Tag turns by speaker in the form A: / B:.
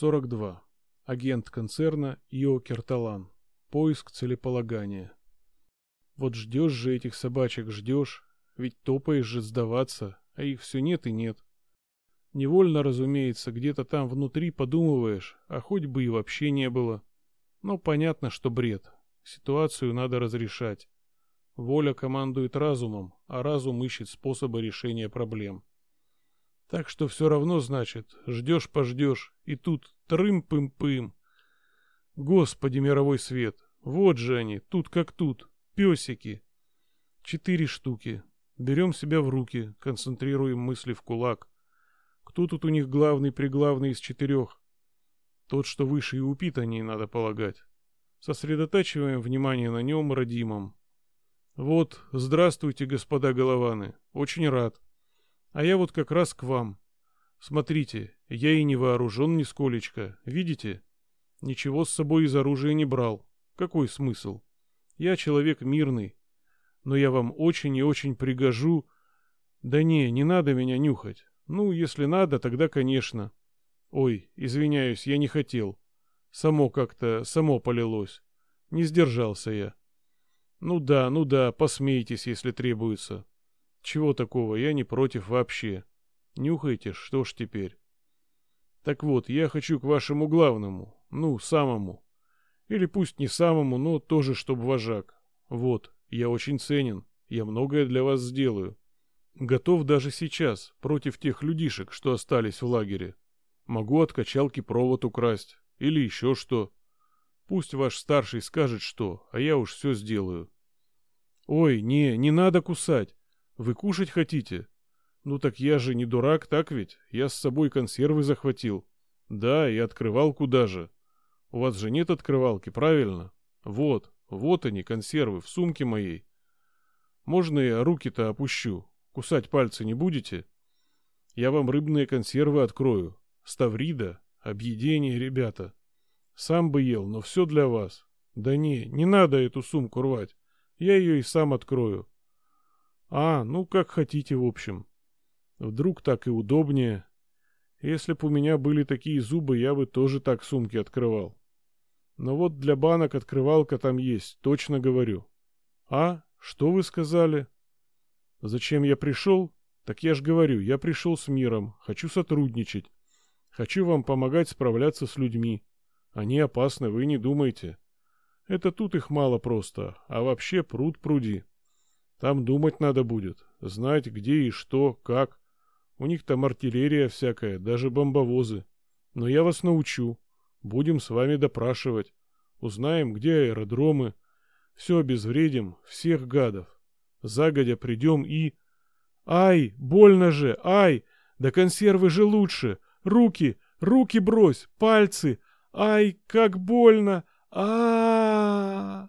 A: 42. Агент концерна Ио Керталан. Поиск целеполагания. Вот ждешь же этих собачек, ждешь, ведь топаешь же сдаваться, а их все нет и нет. Невольно, разумеется, где-то там внутри подумываешь, а хоть бы и вообще не было. Но понятно, что бред. Ситуацию надо разрешать. Воля командует разумом, а разум ищет способы решения проблем. Так что все равно, значит, ждешь-пождешь, и тут трым-пым-пым. Господи, мировой свет, вот же они, тут как тут, песики. Четыре штуки. Берем себя в руки, концентрируем мысли в кулак. Кто тут у них главный-приглавный из четырех? Тот, что выше и упитаннее, надо полагать. Сосредотачиваем внимание на нем, родимом. Вот, здравствуйте, господа голованы, очень рад. А я вот как раз к вам. Смотрите, я и не вооружен нисколечко, видите? Ничего с собой из оружия не брал. Какой смысл? Я человек мирный. Но я вам очень и очень пригожу... Да не, не надо меня нюхать. Ну, если надо, тогда конечно. Ой, извиняюсь, я не хотел. Само как-то, само полилось. Не сдержался я. Ну да, ну да, посмейтесь, если требуется. Чего такого, я не против вообще. Нюхайте, что ж теперь. Так вот, я хочу к вашему главному, ну, самому. Или пусть не самому, но тоже чтоб вожак. Вот, я очень ценен, я многое для вас сделаю. Готов даже сейчас, против тех людишек, что остались в лагере. Могу от качалки провод украсть, или еще что. Пусть ваш старший скажет что, а я уж все сделаю. Ой, не, не надо кусать. Вы кушать хотите? Ну так я же не дурак, так ведь? Я с собой консервы захватил. Да, и открывал куда же. У вас же нет открывалки, правильно? Вот, вот они, консервы, в сумке моей. Можно я руки-то опущу? Кусать пальцы не будете? Я вам рыбные консервы открою. Ставрида, объедение, ребята. Сам бы ел, но все для вас. Да не, не надо эту сумку рвать. Я ее и сам открою. А, ну как хотите, в общем. Вдруг так и удобнее. Если б у меня были такие зубы, я бы тоже так сумки открывал. Но вот для банок открывалка там есть, точно говорю. А, что вы сказали? Зачем я пришел? Так я ж говорю, я пришел с миром, хочу сотрудничать. Хочу вам помогать справляться с людьми. Они опасны, вы не думайте. Это тут их мало просто, а вообще пруд пруди. Там думать надо будет, знать, где и что, как. У них там артиллерия всякая, даже бомбовозы. Но я вас научу. Будем с вами допрашивать. Узнаем, где аэродромы. Все обезвредим, всех гадов. Загодя придем и... Ай, больно же, ай! Да консервы же лучше! Руки, руки брось, пальцы! Ай, как больно! а, -а, -а,